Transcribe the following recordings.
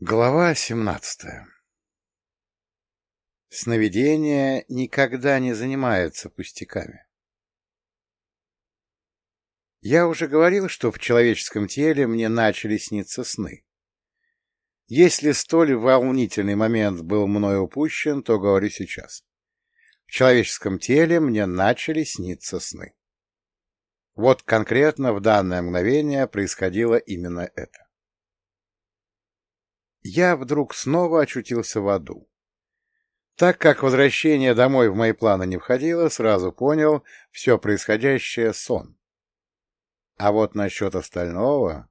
Глава семнадцатая Сновидения никогда не занимаются пустяками. Я уже говорил, что в человеческом теле мне начали сниться сны. Если столь волнительный момент был мной упущен, то говорю сейчас. В человеческом теле мне начали сниться сны. Вот конкретно в данное мгновение происходило именно это. Я вдруг снова очутился в аду. Так как возвращение домой в мои планы не входило, сразу понял, все происходящее — сон. А вот насчет остального...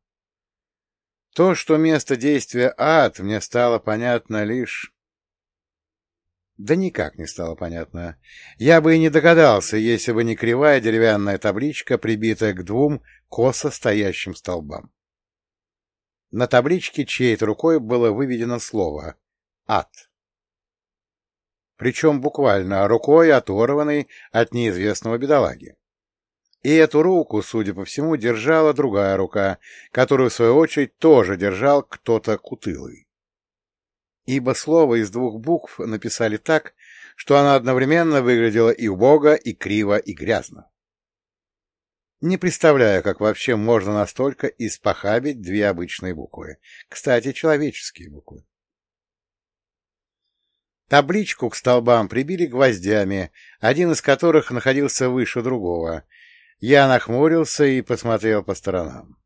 То, что место действия ад, мне стало понятно лишь... Да никак не стало понятно. Я бы и не догадался, если бы не кривая деревянная табличка, прибитая к двум косо стоящим столбам. На табличке чьей-то рукой было выведено слово «ад». Причем буквально рукой, оторванной от неизвестного бедолаги. И эту руку, судя по всему, держала другая рука, которую, в свою очередь, тоже держал кто-то кутылый. Ибо слово из двух букв написали так, что оно одновременно выглядело и убого, и криво, и грязно. Не представляю, как вообще можно настолько испохабить две обычные буквы. Кстати, человеческие буквы. Табличку к столбам прибили гвоздями, один из которых находился выше другого, я нахмурился и посмотрел по сторонам.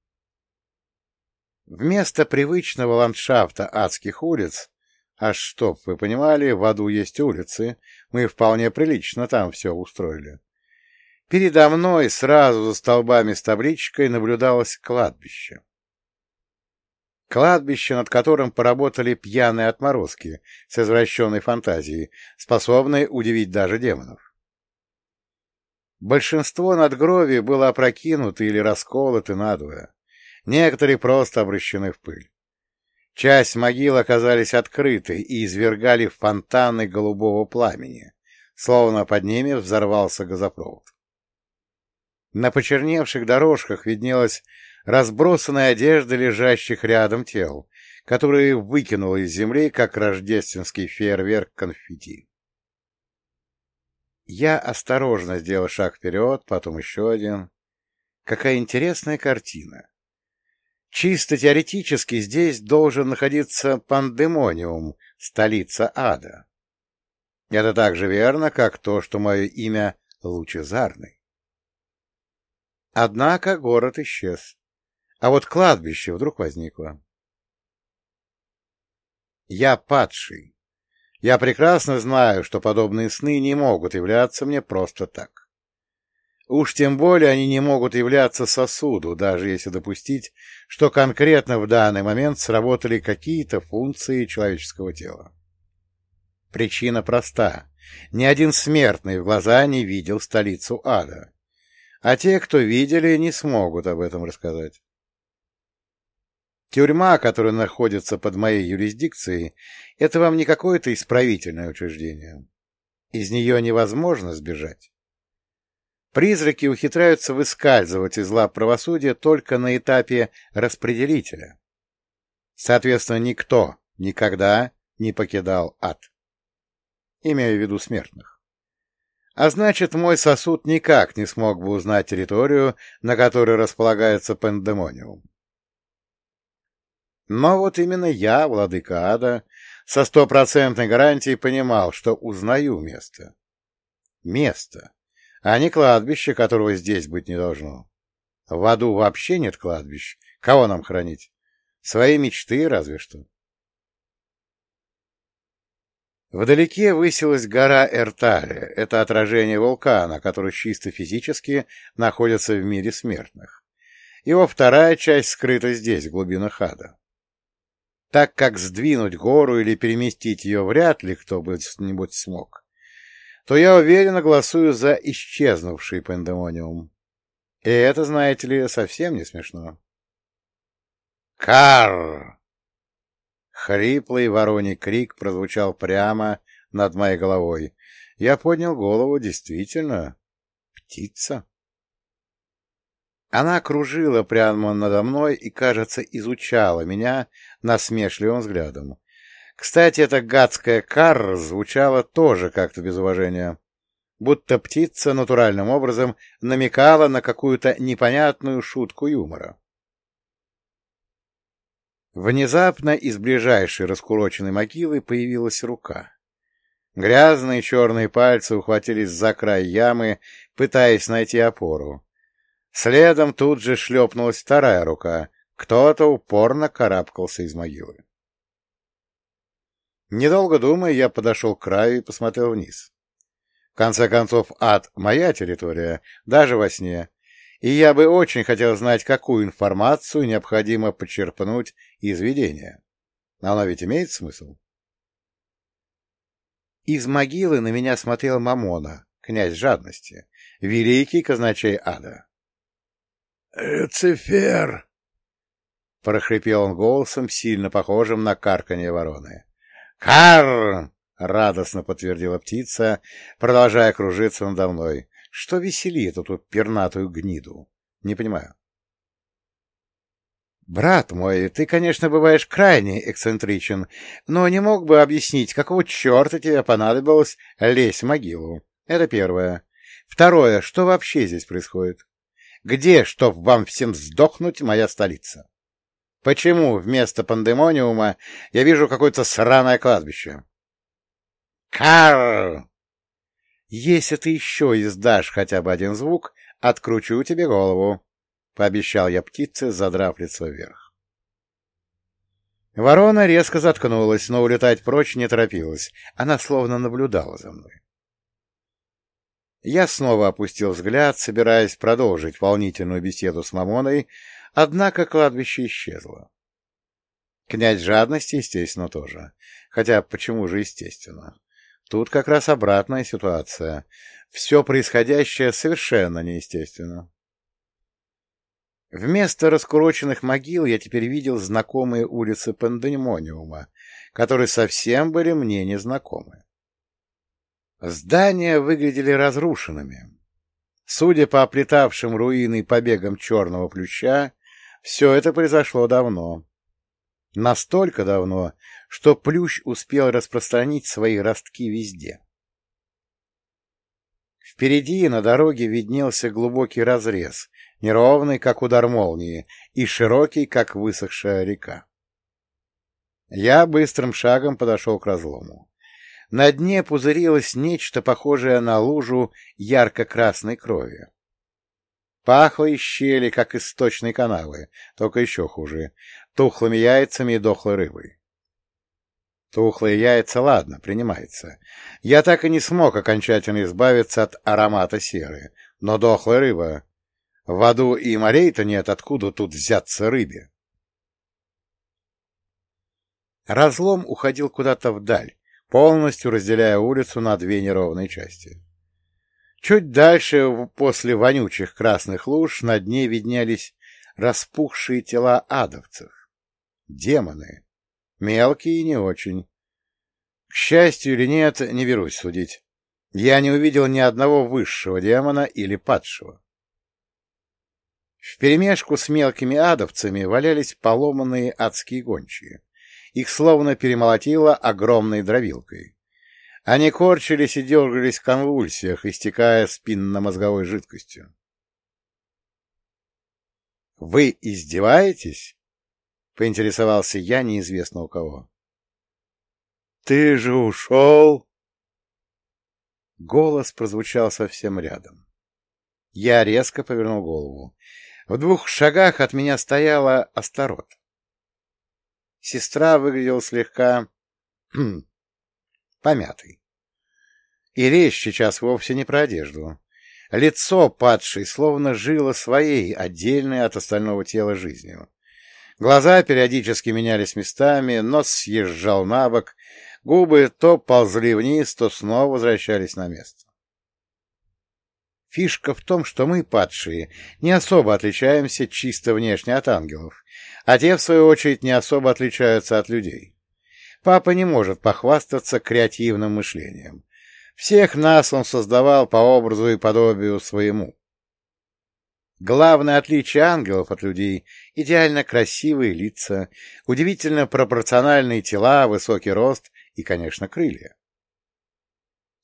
Вместо привычного ландшафта адских улиц, а чтоб вы понимали, в аду есть улицы, мы вполне прилично там все устроили. Передо мной сразу за столбами с табличкой наблюдалось кладбище. Кладбище, над которым поработали пьяные отморозки с извращенной фантазией, способные удивить даже демонов. Большинство надгробий было опрокинуто или расколоты надвое. Некоторые просто обращены в пыль. Часть могил оказались открыты и извергали фонтаны голубого пламени, словно под ними взорвался газопровод. На почерневших дорожках виднелась разбросанная одежда лежащих рядом тел, которые выкинуло из земли, как рождественский фейерверк конфетти. Я осторожно сделал шаг вперед, потом еще один. Какая интересная картина. Чисто теоретически здесь должен находиться пандемониум, столица ада. Это так же верно, как то, что мое имя Лучезарный. Однако город исчез. А вот кладбище вдруг возникло. Я падший, я прекрасно знаю, что подобные сны не могут являться мне просто так. Уж тем более они не могут являться сосуду, даже если допустить, что конкретно в данный момент сработали какие-то функции человеческого тела. Причина проста. Ни один смертный в глаза не видел столицу ада. А те, кто видели, не смогут об этом рассказать. Тюрьма, которая находится под моей юрисдикцией, это вам не какое-то исправительное учреждение. Из нее невозможно сбежать. Призраки ухитряются выскальзывать из лап правосудия только на этапе распределителя. Соответственно, никто никогда не покидал ад. Имею в виду смертных. А значит, мой сосуд никак не смог бы узнать территорию, на которой располагается пандемониум. Но вот именно я, владыка ада, со стопроцентной гарантией понимал, что узнаю место. Место, а не кладбище, которого здесь быть не должно. В аду вообще нет кладбищ. Кого нам хранить? Свои мечты разве что. Вдалеке высилась гора Эртале. Это отражение вулкана, который чисто физически находится в мире смертных. Его вторая часть скрыта здесь, в глубинах ада так как сдвинуть гору или переместить ее вряд ли кто бы нибудь смог, то я уверенно голосую за исчезнувший пандемониум. И это, знаете ли, совсем не смешно. Кар! Хриплый вороний крик прозвучал прямо над моей головой. Я поднял голову, действительно, птица. Она кружила прямо надо мной и, кажется, изучала меня насмешливым взглядом. Кстати, эта гадская карр звучала тоже как-то без уважения, будто птица натуральным образом намекала на какую-то непонятную шутку юмора. Внезапно из ближайшей раскуроченной могилы появилась рука. Грязные черные пальцы ухватились за край ямы, пытаясь найти опору. Следом тут же шлепнулась вторая рука. Кто-то упорно карабкался из могилы. Недолго думая, я подошел к краю и посмотрел вниз. В конце концов, ад — моя территория, даже во сне, и я бы очень хотел знать, какую информацию необходимо почерпнуть из видения. Оно ведь имеет смысл? Из могилы на меня смотрел Мамона, князь жадности, великий казначей ада. — Люцифер! — прохрипел он голосом, сильно похожим на карканье вороны. «Карр!» — радостно подтвердила птица, продолжая кружиться надо мной. «Что веселит эту пернатую гниду? Не понимаю». «Брат мой, ты, конечно, бываешь крайне эксцентричен, но не мог бы объяснить, какого черта тебе понадобилось лезть в могилу? Это первое. Второе, что вообще здесь происходит? Где, чтоб вам всем сдохнуть, моя столица?» Почему вместо пандемониума я вижу какое-то сраное кладбище? Кар! Если ты еще издашь хотя бы один звук, откручу тебе голову, — пообещал я птице, задрав лицо вверх. Ворона резко заткнулась, но улетать прочь не торопилась. Она словно наблюдала за мной. Я снова опустил взгляд, собираясь продолжить волнительную беседу с Мамоной, Однако кладбище исчезло. Князь жадности, естественно, тоже. Хотя почему же естественно? Тут как раз обратная ситуация. Все происходящее совершенно неестественно. Вместо раскуроченных могил я теперь видел знакомые улицы Пандемониума, которые совсем были мне незнакомы. Здания выглядели разрушенными. Судя по оплетавшим руины побегам черного плюща, все это произошло давно. Настолько давно, что плющ успел распространить свои ростки везде. Впереди на дороге виднелся глубокий разрез, неровный, как удар молнии, и широкий, как высохшая река. Я быстрым шагом подошел к разлому. На дне пузырилось нечто похожее на лужу ярко-красной крови. Пахло из щели, как из сточной канавы, только еще хуже, тухлыми яйцами и дохлой рыбой. Тухлые яйца, ладно, принимается. Я так и не смог окончательно избавиться от аромата серы, но дохлая рыба... В аду и морей-то нет, откуда тут взяться рыбе? Разлом уходил куда-то вдаль, полностью разделяя улицу на две неровные части. Чуть дальше, после вонючих красных луж, на дне виднелись распухшие тела адовцев. Демоны. Мелкие и не очень. К счастью или нет, не берусь судить. Я не увидел ни одного высшего демона или падшего. Вперемешку с мелкими адовцами валялись поломанные адские гончие. Их словно перемолотило огромной дровилкой. Они корчились и дергались в конвульсиях, истекая спинномозговой жидкостью. — Вы издеваетесь? — поинтересовался я неизвестно у кого. — Ты же ушел! Голос прозвучал совсем рядом. Я резко повернул голову. В двух шагах от меня стояла Астарот. Сестра выглядела слегка... Помятый. И речь сейчас вовсе не про одежду. Лицо падшей словно жило своей, отдельной от остального тела жизнью. Глаза периодически менялись местами, нос съезжал на бок, губы то ползли вниз, то снова возвращались на место. Фишка в том, что мы, падшие, не особо отличаемся чисто внешне от ангелов, а те, в свою очередь, не особо отличаются от людей. Папа не может похвастаться креативным мышлением. Всех нас он создавал по образу и подобию своему. Главное отличие ангелов от людей — идеально красивые лица, удивительно пропорциональные тела, высокий рост и, конечно, крылья.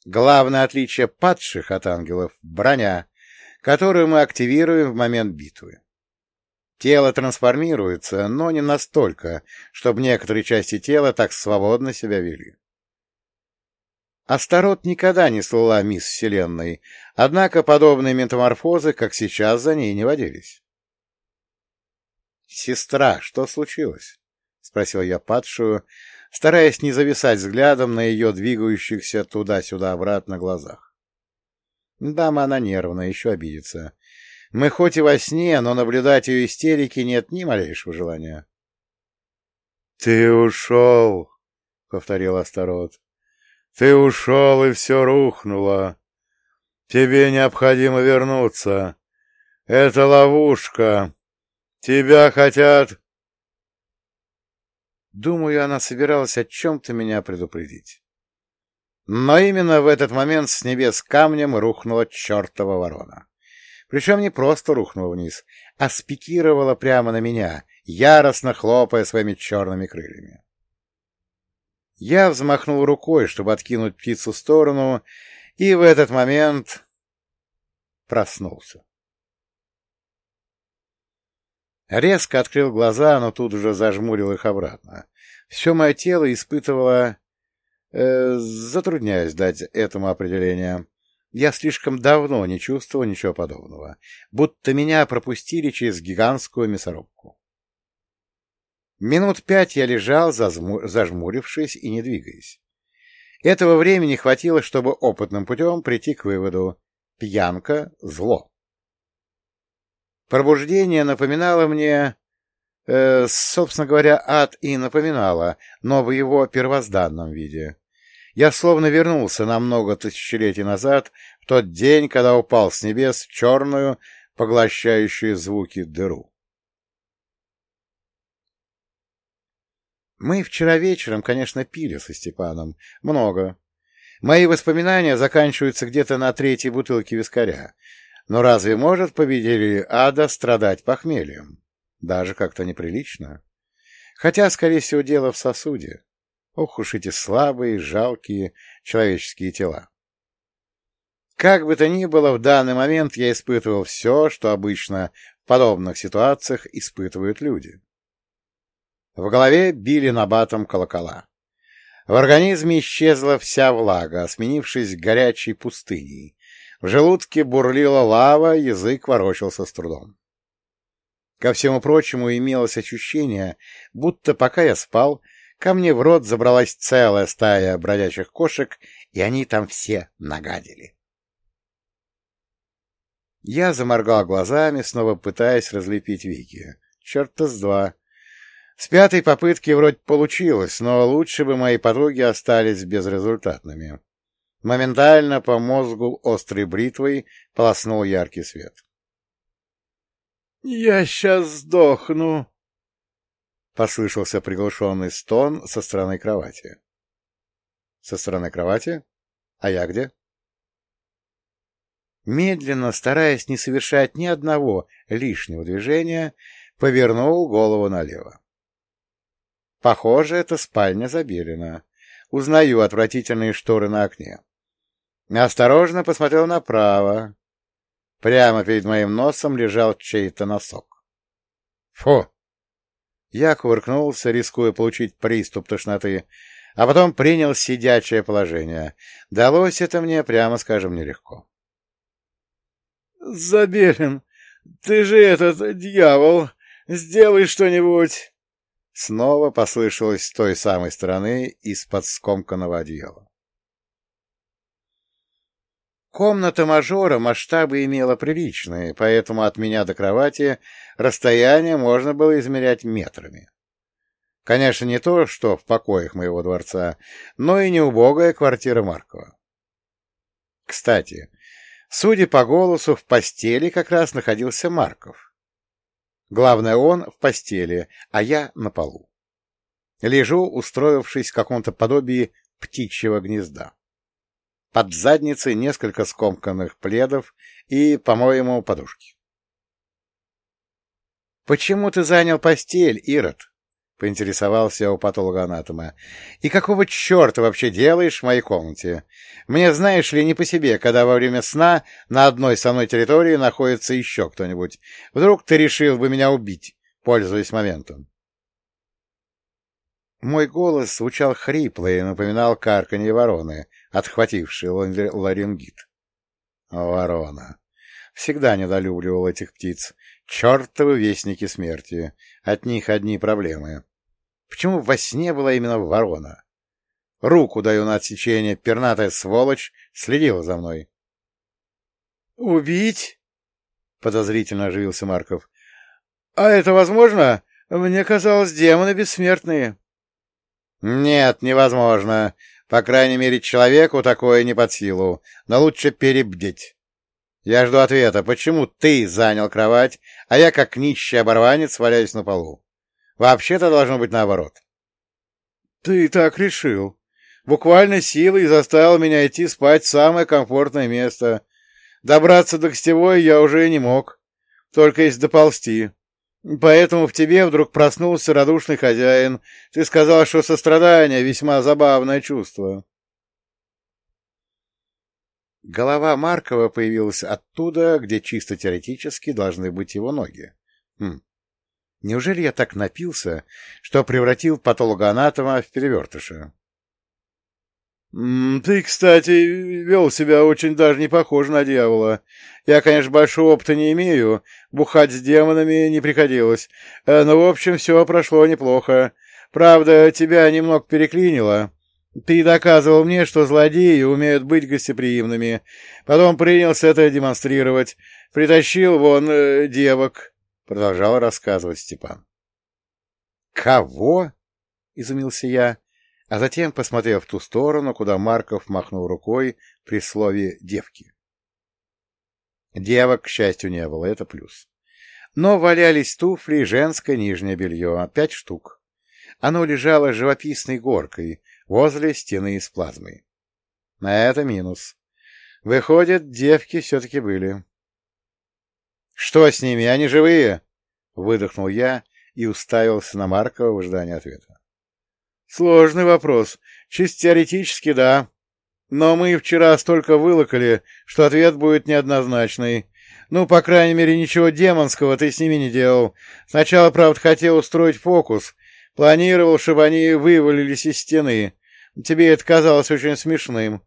Главное отличие падших от ангелов — броня, которую мы активируем в момент битвы. Тело трансформируется, но не настолько, чтобы некоторые части тела так свободно себя вели. Астарот никогда не слыла мисс Вселенной, однако подобные метаморфозы, как сейчас, за ней не водились. «Сестра, что случилось?» — спросил я падшую, стараясь не зависать взглядом на ее двигающихся туда-сюда обратно глазах. Дама она нервная, еще обидится. Мы хоть и во сне, но наблюдать ее истерики нет ни малейшего желания. — Ты ушел, — повторил Астарот. — Ты ушел, и все рухнуло. Тебе необходимо вернуться. Это ловушка. Тебя хотят... Думаю, она собиралась о чем-то меня предупредить. Но именно в этот момент с небес камнем рухнула чертова ворона. Причем не просто рухнула вниз, а спикировала прямо на меня, яростно хлопая своими черными крыльями. Я взмахнул рукой, чтобы откинуть птицу в сторону, и в этот момент проснулся. Резко открыл глаза, но тут уже зажмурил их обратно. Все мое тело испытывало... Э, затрудняюсь дать этому определение. Я слишком давно не чувствовал ничего подобного, будто меня пропустили через гигантскую мясорубку. Минут пять я лежал, зажмурившись и не двигаясь. Этого времени хватило, чтобы опытным путем прийти к выводу — пьянка — зло. Пробуждение напоминало мне... Э, собственно говоря, ад и напоминало, но в его первозданном виде. Я словно вернулся на много тысячелетий назад, в тот день, когда упал с небес в черную, поглощающую звуки дыру. Мы вчера вечером, конечно, пили со Степаном. Много. Мои воспоминания заканчиваются где-то на третьей бутылке вискаря. Но разве может победитель ада страдать похмельем? Даже как-то неприлично. Хотя, скорее всего, дело в сосуде. Ох уж эти слабые, жалкие человеческие тела. Как бы то ни было, в данный момент я испытывал все, что обычно в подобных ситуациях испытывают люди. В голове били набатом колокола. В организме исчезла вся влага, сменившись горячей пустыней. В желудке бурлила лава, язык ворочался с трудом. Ко всему прочему имелось ощущение, будто пока я спал, Ко мне в рот забралась целая стая бродячих кошек, и они там все нагадили. Я заморгал глазами, снова пытаясь разлепить веки. Черт-то с два. С пятой попытки вроде получилось, но лучше бы мои подруги остались безрезультатными. Моментально по мозгу острой бритвой полоснул яркий свет. — Я сейчас сдохну, Послышался приглушенный стон со стороны кровати. Со стороны кровати? А я где? Медленно, стараясь не совершать ни одного лишнего движения, повернул голову налево. Похоже, это спальня Забелина. Узнаю отвратительные шторы на окне. Осторожно посмотрел направо. Прямо перед моим носом лежал чей-то носок. Фу! Я кувыркнулся, рискуя получить приступ тошноты, а потом принял сидячее положение. Далось это мне, прямо скажем, нелегко. — Забелин, ты же этот дьявол! Сделай что-нибудь! Снова послышалось с той самой стороны из-под скомканного одеяла. Комната мажора масштабы имела приличные, поэтому от меня до кровати расстояние можно было измерять метрами. Конечно, не то, что в покоях моего дворца, но и не убогая квартира Маркова. Кстати, судя по голосу, в постели как раз находился Марков. Главное, он в постели, а я на полу. Лежу, устроившись в каком-то подобии птичьего гнезда. Под задницей несколько скомканных пледов и, по-моему, подушки. Почему ты занял постель, Ирод? — поинтересовался у патолога-анатома. — И какого черта вообще делаешь в моей комнате? Мне, знаешь ли, не по себе, когда во время сна на одной со мной территории находится еще кто-нибудь. Вдруг ты решил бы меня убить, пользуясь моментом? Мой голос звучал хрипло и напоминал карканье вороны, отхватившей ларингит. Ворона. Всегда недолюбливал этих птиц. Чертовы вестники смерти. От них одни проблемы. Почему во сне была именно ворона? Руку даю на отсечение, пернатая сволочь следила за мной. «Убить?» — подозрительно оживился Марков. «А это возможно? Мне казалось, демоны бессмертные». «Нет, невозможно. По крайней мере, человеку такое не под силу. Но лучше перебдеть. Я жду ответа, почему ты занял кровать, а я, как нищий оборванец, валяюсь на полу. Вообще-то должно быть наоборот. Ты так решил. Буквально силой заставил меня идти спать в самое комфортное место. Добраться до гостевой я уже не мог, только если доползти. Поэтому в тебе вдруг проснулся радушный хозяин. Ты сказал, что сострадание — весьма забавное чувство. Голова Маркова появилась оттуда, где чисто теоретически должны быть его ноги. Хм. Неужели я так напился, что превратил патологоанатома в перевертыша? — Ты, кстати, вел себя очень даже не похоже на дьявола. Я, конечно, большого опыта не имею, бухать с демонами не приходилось, э, но, в общем, все прошло неплохо. Правда, тебя немного переклинило. Ты доказывал мне, что злодеи умеют быть гостеприимными. Потом принялся это демонстрировать. Притащил вон э, девок, — продолжал рассказывать Степан. — Кого? — изумился я, а затем посмотрел в ту сторону, куда Марков махнул рукой при слове «девки». Девок, к счастью, не было, это плюс. Но валялись туфли и женское нижнее белье, пять штук. Оно лежало живописной горкой, возле стены из плазмы. На это минус. Выходит, девки все-таки были. — Что с ними? Они живые? — выдохнул я и уставился на Маркова в ожидании ответа. — Сложный вопрос. Чисто теоретически, да. Но мы вчера столько вылокали, что ответ будет неоднозначный. Ну, по крайней мере, ничего демонского ты с ними не делал. Сначала, правда, хотел устроить фокус. Планировал, чтобы они вывалились из стены. Тебе это казалось очень смешным.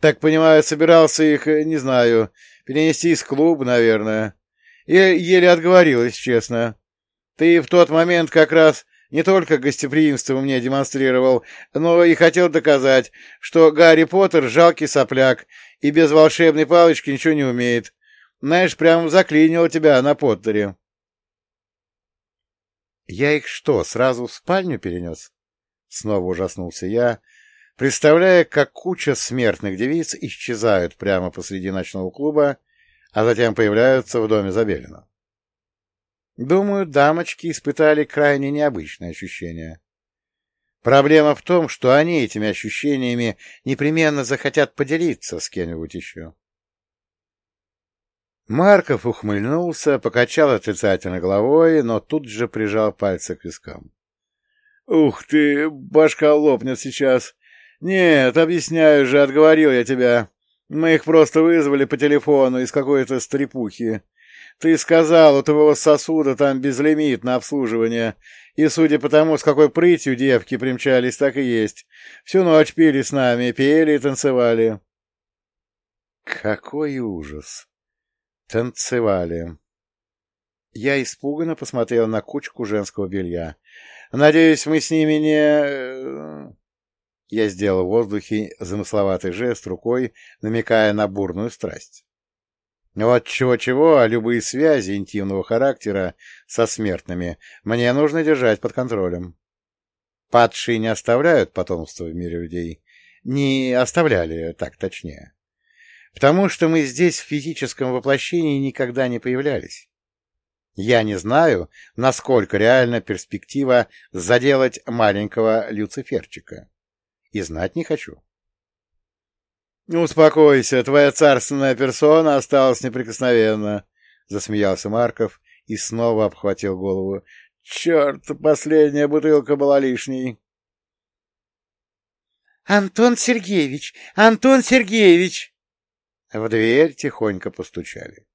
Так понимаю, собирался их, э, не знаю, перенести из клуба, наверное. И еле отговорилась, честно. Ты в тот момент как раз не только гостеприимство мне демонстрировал, но и хотел доказать, что Гарри Поттер — жалкий сопляк и без волшебной палочки ничего не умеет. Знаешь, прям заклинило тебя на Поттере. — Я их что, сразу в спальню перенес? Снова ужаснулся я, представляя, как куча смертных девиц исчезают прямо посреди ночного клуба, а затем появляются в доме Забелина. Думаю, дамочки испытали крайне необычные ощущения. Проблема в том, что они этими ощущениями непременно захотят поделиться с кем-нибудь еще. Марков ухмыльнулся, покачал отрицательно головой, но тут же прижал пальцы к вискам. Ух ты, башка лопнет сейчас. Нет, объясняю же, отговорил я тебя. Мы их просто вызвали по телефону из какой-то стрепухи. Ты сказал, у твоего сосуда там безлимит на обслуживание, и, судя по тому, с какой прытью девки примчались, так и есть. Всю ночь пили с нами, пели и танцевали. Какой ужас! Танцевали. Я испуганно посмотрел на кучку женского белья. Надеюсь, мы с ними не... Э, я сделал в воздухе замысловатый жест рукой, намекая на бурную страсть. Вот чего-чего, а любые связи интимного характера со смертными мне нужно держать под контролем. Падшие не оставляют потомство в мире людей. Не оставляли, так точнее. Потому что мы здесь в физическом воплощении никогда не появлялись. Я не знаю, насколько реальна перспектива заделать маленького Люциферчика. И знать не хочу. — Успокойся, твоя царственная персона осталась неприкосновенна, — засмеялся Марков и снова обхватил голову. Черт, последняя бутылка была лишней. «Антон Сергеевич! Антон Сергеевич!» В дверь тихонько постучали.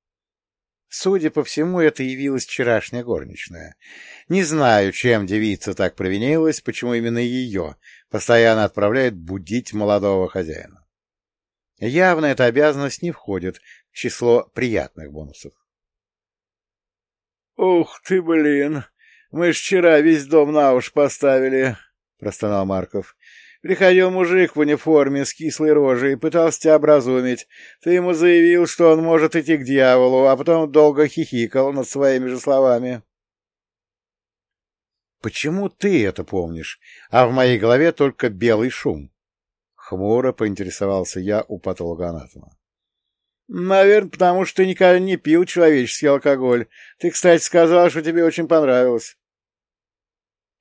Судя по всему, это явилась вчерашняя горничная. Не знаю, чем девица так провинилась, почему именно ее постоянно отправляет будить молодого хозяина. Явно эта обязанность не входит в число приятных бонусов. — Ух ты, блин! Мы ж вчера весь дом на уж поставили, — простонал Марков. Приходил мужик в униформе с кислой рожей и пытался тебя образумить. Ты ему заявил, что он может идти к дьяволу, а потом долго хихикал над своими же словами. «Почему ты это помнишь, а в моей голове только белый шум?» Хмуро поинтересовался я у патологоанатома. «Наверное, потому что ты никогда не пил человеческий алкоголь. Ты, кстати, сказал, что тебе очень понравилось».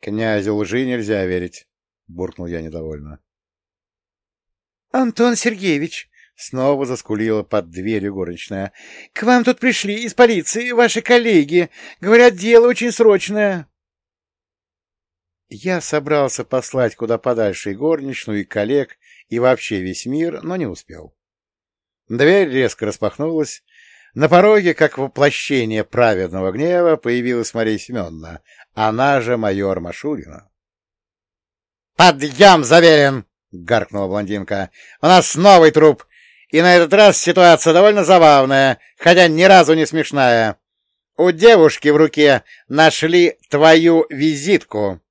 «Князю лжи нельзя верить». — буркнул я недовольно. — Антон Сергеевич! — снова заскулила под дверью горничная. — К вам тут пришли из полиции ваши коллеги. Говорят, дело очень срочное. Я собрался послать куда подальше и горничную, и коллег, и вообще весь мир, но не успел. Дверь резко распахнулась. На пороге, как воплощение праведного гнева, появилась Мария Семеновна, она же майор Машурина. «Подъем заверен!» — гаркнула блондинка. «У нас новый труп, и на этот раз ситуация довольно забавная, хотя ни разу не смешная. У девушки в руке нашли твою визитку».